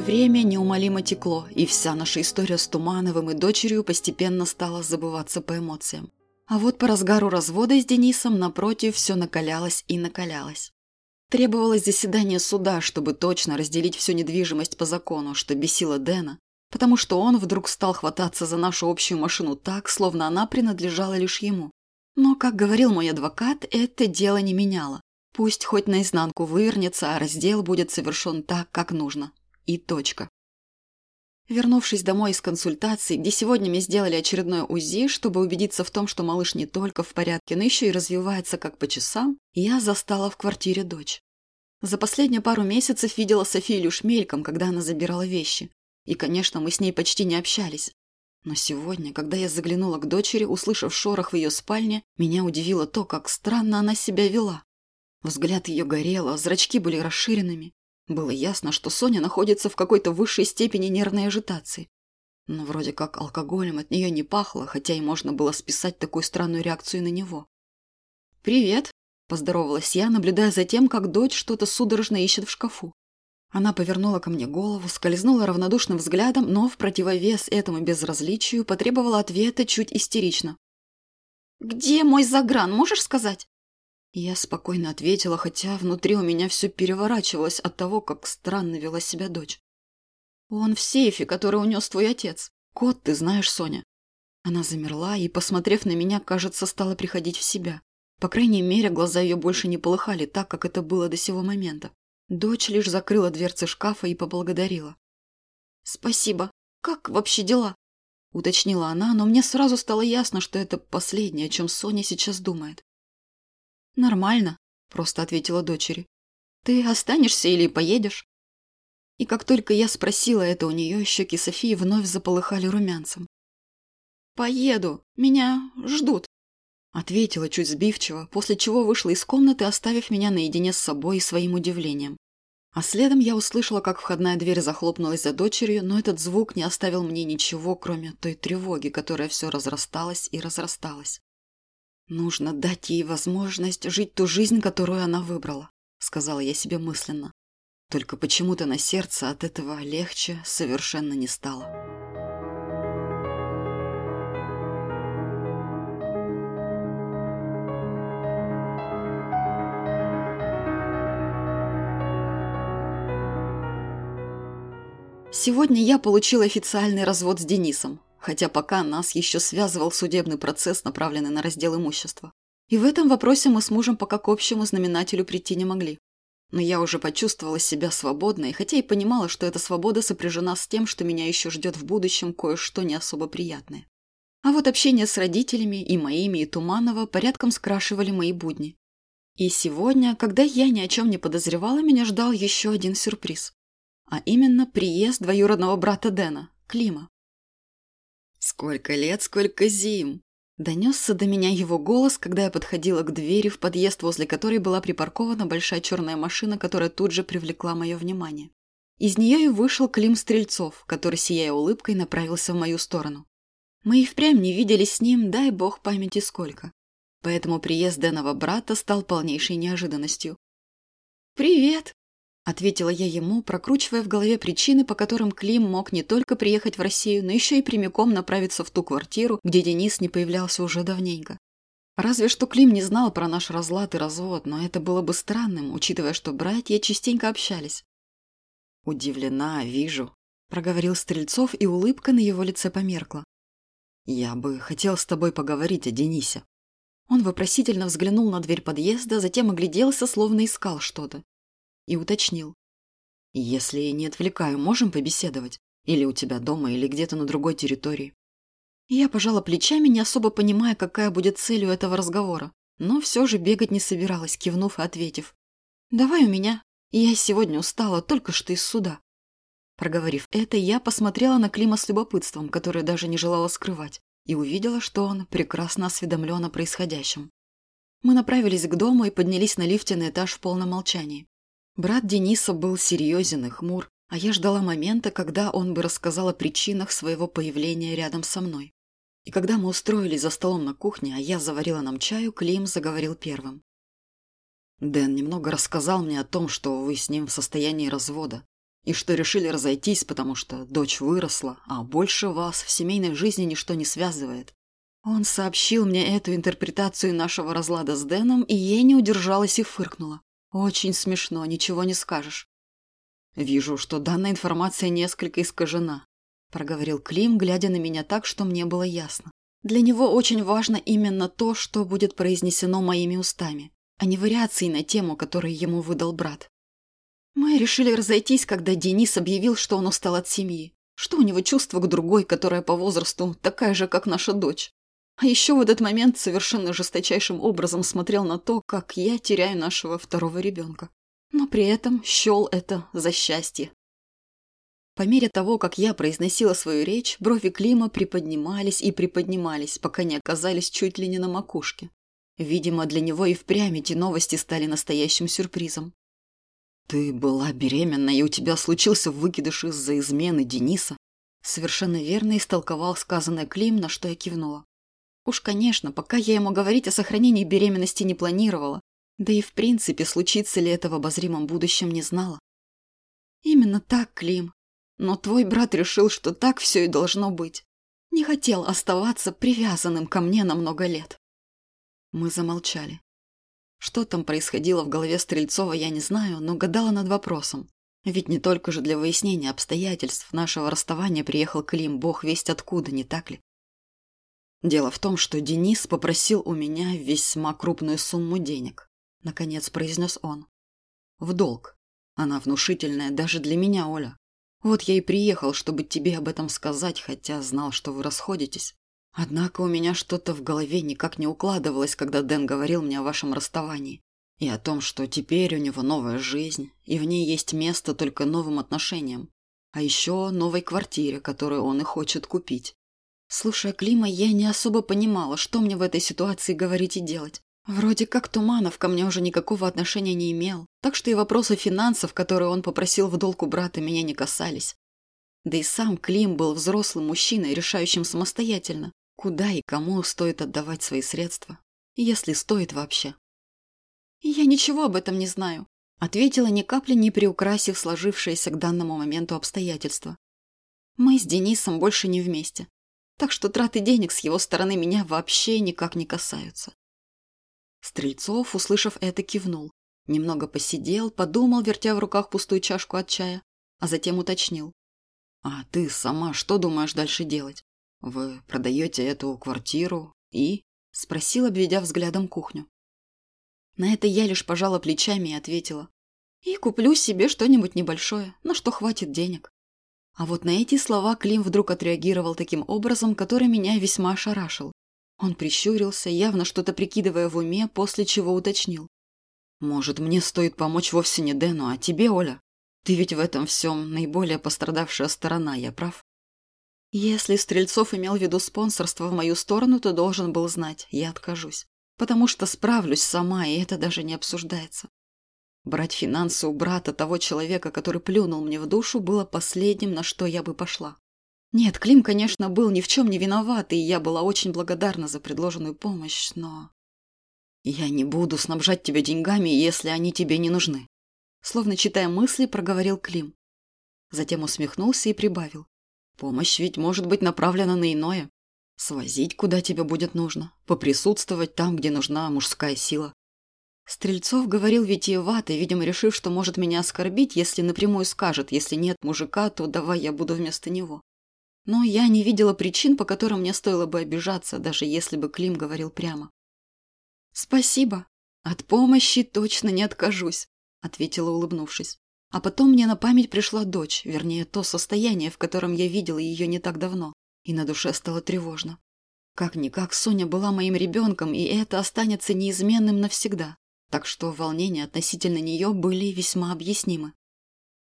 Время неумолимо текло, и вся наша история с Тумановым и дочерью постепенно стала забываться по эмоциям. А вот по разгару развода с Денисом, напротив, все накалялось и накалялось. Требовалось заседание суда, чтобы точно разделить всю недвижимость по закону, что бесило Дэна, потому что он вдруг стал хвататься за нашу общую машину так, словно она принадлежала лишь ему. Но, как говорил мой адвокат, это дело не меняло. Пусть хоть наизнанку вывернется, а раздел будет совершен так, как нужно. И точка. Вернувшись домой из консультации, где сегодня мне сделали очередное УЗИ, чтобы убедиться в том, что малыш не только в порядке, но еще и развивается как по часам, я застала в квартире дочь. За последние пару месяцев видела Софию лишь когда она забирала вещи. И, конечно, мы с ней почти не общались. Но сегодня, когда я заглянула к дочери, услышав шорох в ее спальне, меня удивило то, как странно она себя вела. Взгляд ее горел, а зрачки были расширенными. Было ясно, что Соня находится в какой-то высшей степени нервной ажитации. Но вроде как алкоголем от нее не пахло, хотя и можно было списать такую странную реакцию на него. «Привет», – поздоровалась я, наблюдая за тем, как дочь что-то судорожно ищет в шкафу. Она повернула ко мне голову, скользнула равнодушным взглядом, но в противовес этому безразличию потребовала ответа чуть истерично. «Где мой загран, можешь сказать?» Я спокойно ответила, хотя внутри у меня все переворачивалось от того, как странно вела себя дочь. «Он в сейфе, который унес твой отец. Кот, ты знаешь, Соня». Она замерла и, посмотрев на меня, кажется, стала приходить в себя. По крайней мере, глаза ее больше не полыхали так, как это было до сего момента. Дочь лишь закрыла дверцы шкафа и поблагодарила. «Спасибо. Как вообще дела?» Уточнила она, но мне сразу стало ясно, что это последнее, о чем Соня сейчас думает. «Нормально», – просто ответила дочери. «Ты останешься или поедешь?» И как только я спросила это у нее, щеки Софии вновь заполыхали румянцем. «Поеду. Меня ждут», – ответила чуть сбивчиво, после чего вышла из комнаты, оставив меня наедине с собой и своим удивлением. А следом я услышала, как входная дверь захлопнулась за дочерью, но этот звук не оставил мне ничего, кроме той тревоги, которая все разрасталась и разрасталась. «Нужно дать ей возможность жить ту жизнь, которую она выбрала», — сказала я себе мысленно. Только почему-то на сердце от этого легче совершенно не стало. Сегодня я получил официальный развод с Денисом хотя пока нас еще связывал судебный процесс, направленный на раздел имущества. И в этом вопросе мы с мужем пока к общему знаменателю прийти не могли. Но я уже почувствовала себя свободной, хотя и понимала, что эта свобода сопряжена с тем, что меня еще ждет в будущем кое-что не особо приятное. А вот общение с родителями, и моими, и Туманова, порядком скрашивали мои будни. И сегодня, когда я ни о чем не подозревала, меня ждал еще один сюрприз. А именно приезд двоюродного брата Дэна, Клима. «Сколько лет, сколько зим!» Донесся до меня его голос, когда я подходила к двери в подъезд, возле которой была припаркована большая черная машина, которая тут же привлекла мое внимание. Из нее и вышел Клим Стрельцов, который, сияя улыбкой, направился в мою сторону. Мы и впрямь не виделись с ним, дай бог памяти сколько. Поэтому приезд Дэного брата стал полнейшей неожиданностью. «Привет!» Ответила я ему, прокручивая в голове причины, по которым Клим мог не только приехать в Россию, но еще и прямиком направиться в ту квартиру, где Денис не появлялся уже давненько. Разве что Клим не знал про наш разлад и развод, но это было бы странным, учитывая, что братья частенько общались. «Удивлена, вижу», – проговорил Стрельцов, и улыбка на его лице померкла. «Я бы хотел с тобой поговорить о Денисе». Он вопросительно взглянул на дверь подъезда, затем огляделся, словно искал что-то и уточнил. «Если не отвлекаю, можем побеседовать? Или у тебя дома, или где-то на другой территории?» Я пожала плечами, не особо понимая, какая будет цель у этого разговора, но все же бегать не собиралась, кивнув и ответив. «Давай у меня. Я сегодня устала только что из суда». Проговорив это, я посмотрела на Клима с любопытством, которое даже не желала скрывать, и увидела, что он прекрасно осведомлен о происходящем. Мы направились к дому и поднялись на лифте на этаж в полном молчании. Брат Дениса был серьезен и хмур, а я ждала момента, когда он бы рассказал о причинах своего появления рядом со мной. И когда мы устроились за столом на кухне, а я заварила нам чаю, Клим заговорил первым. «Дэн немного рассказал мне о том, что вы с ним в состоянии развода. и что решили разойтись, потому что дочь выросла, а больше вас в семейной жизни ничто не связывает. Он сообщил мне эту интерпретацию нашего разлада с Дэном, и я не удержалась и фыркнула. Очень смешно, ничего не скажешь. «Вижу, что данная информация несколько искажена», – проговорил Клим, глядя на меня так, что мне было ясно. Для него очень важно именно то, что будет произнесено моими устами, а не вариации на тему, которую ему выдал брат. Мы решили разойтись, когда Денис объявил, что он устал от семьи, что у него чувство к другой, которая по возрасту такая же, как наша дочь. А еще в этот момент совершенно жесточайшим образом смотрел на то, как я теряю нашего второго ребенка. Но при этом счел это за счастье. По мере того, как я произносила свою речь, брови Клима приподнимались и приподнимались, пока не оказались чуть ли не на макушке. Видимо, для него и впрямь эти новости стали настоящим сюрпризом. «Ты была беременна, и у тебя случился выкидыш из-за измены Дениса?» Совершенно верно истолковал сказанное Клим, на что я кивнула. Уж, конечно, пока я ему говорить о сохранении беременности не планировала, да и в принципе, случится ли это в обозримом будущем, не знала. Именно так, Клим. Но твой брат решил, что так все и должно быть. Не хотел оставаться привязанным ко мне на много лет. Мы замолчали. Что там происходило в голове Стрельцова, я не знаю, но гадала над вопросом. Ведь не только же для выяснения обстоятельств нашего расставания приехал Клим, бог весть откуда, не так ли? Дело в том, что Денис попросил у меня весьма крупную сумму денег. — наконец произнес он. «В долг. Она внушительная даже для меня, Оля. Вот я и приехал, чтобы тебе об этом сказать, хотя знал, что вы расходитесь. Однако у меня что-то в голове никак не укладывалось, когда Дэн говорил мне о вашем расставании. И о том, что теперь у него новая жизнь, и в ней есть место только новым отношениям. А еще новой квартире, которую он и хочет купить. Слушая Клима, я не особо понимала, что мне в этой ситуации говорить и делать. Вроде как Туманов ко мне уже никакого отношения не имел, так что и вопросы финансов, которые он попросил в долг у брата, меня не касались. Да и сам Клим был взрослым мужчиной, решающим самостоятельно, куда и кому стоит отдавать свои средства, если стоит вообще. «Я ничего об этом не знаю», — ответила ни капли не приукрасив сложившееся к данному моменту обстоятельства. «Мы с Денисом больше не вместе, так что траты денег с его стороны меня вообще никак не касаются. Стрельцов, услышав это, кивнул. Немного посидел, подумал, вертя в руках пустую чашку от чая, а затем уточнил. «А ты сама что думаешь дальше делать? Вы продаете эту квартиру и...» — спросил, обведя взглядом кухню. На это я лишь пожала плечами и ответила. «И куплю себе что-нибудь небольшое, на что хватит денег». А вот на эти слова Клим вдруг отреагировал таким образом, который меня весьма ошарашил. Он прищурился, явно что-то прикидывая в уме, после чего уточнил. «Может, мне стоит помочь вовсе не Дэну, а тебе, Оля? Ты ведь в этом всем наиболее пострадавшая сторона, я прав?» Если Стрельцов имел в виду спонсорство в мою сторону, то должен был знать, я откажусь. Потому что справлюсь сама, и это даже не обсуждается. Брать финансы у брата того человека, который плюнул мне в душу, было последним, на что я бы пошла. Нет, Клим, конечно, был ни в чем не виноват, и я была очень благодарна за предложенную помощь, но... Я не буду снабжать тебя деньгами, если они тебе не нужны. Словно читая мысли, проговорил Клим. Затем усмехнулся и прибавил. Помощь ведь может быть направлена на иное. Свозить, куда тебе будет нужно. Поприсутствовать там, где нужна мужская сила. Стрельцов говорил витиевато, видимо, решив, что может меня оскорбить, если напрямую скажет, если нет мужика, то давай я буду вместо него. Но я не видела причин, по которым мне стоило бы обижаться, даже если бы Клим говорил прямо. «Спасибо. От помощи точно не откажусь», — ответила, улыбнувшись. А потом мне на память пришла дочь, вернее, то состояние, в котором я видела ее не так давно, и на душе стало тревожно. Как-никак Соня была моим ребенком, и это останется неизменным навсегда, так что волнения относительно нее были весьма объяснимы.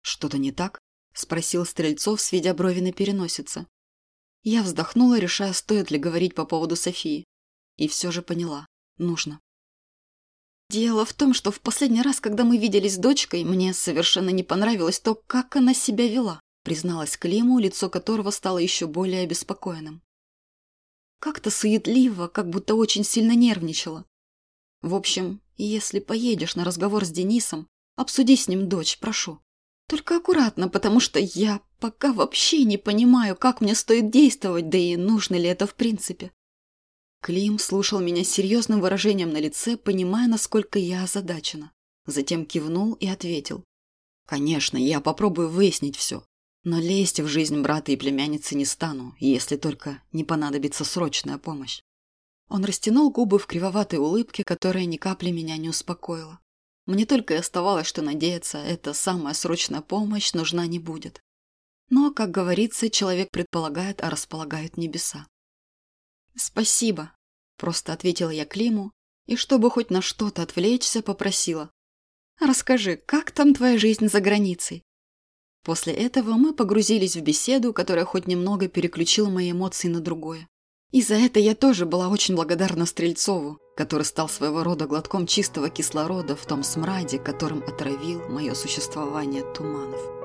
«Что-то не так?» – спросил Стрельцов, сведя брови на переносице. Я вздохнула, решая, стоит ли говорить по поводу Софии. И все же поняла – нужно. Дело в том, что в последний раз, когда мы виделись с дочкой, мне совершенно не понравилось то, как она себя вела, призналась Климу, лицо которого стало еще более обеспокоенным. Как-то суетливо, как будто очень сильно нервничала. В общем, если поедешь на разговор с Денисом, обсуди с ним дочь, прошу. Только аккуратно, потому что я пока вообще не понимаю, как мне стоит действовать, да и нужно ли это в принципе. Клим слушал меня с серьезным выражением на лице, понимая, насколько я озадачена. Затем кивнул и ответил. «Конечно, я попробую выяснить все. Но лезть в жизнь брата и племянницы не стану, если только не понадобится срочная помощь». Он растянул губы в кривоватой улыбке, которая ни капли меня не успокоила. Мне только и оставалось, что надеяться, эта самая срочная помощь нужна не будет. Но, как говорится, человек предполагает, а располагают небеса. «Спасибо», – просто ответила я Климу, и чтобы хоть на что-то отвлечься, попросила. «Расскажи, как там твоя жизнь за границей?» После этого мы погрузились в беседу, которая хоть немного переключила мои эмоции на другое. И за это я тоже была очень благодарна Стрельцову, который стал своего рода глотком чистого кислорода в том смраде, которым отравил мое существование Туманов.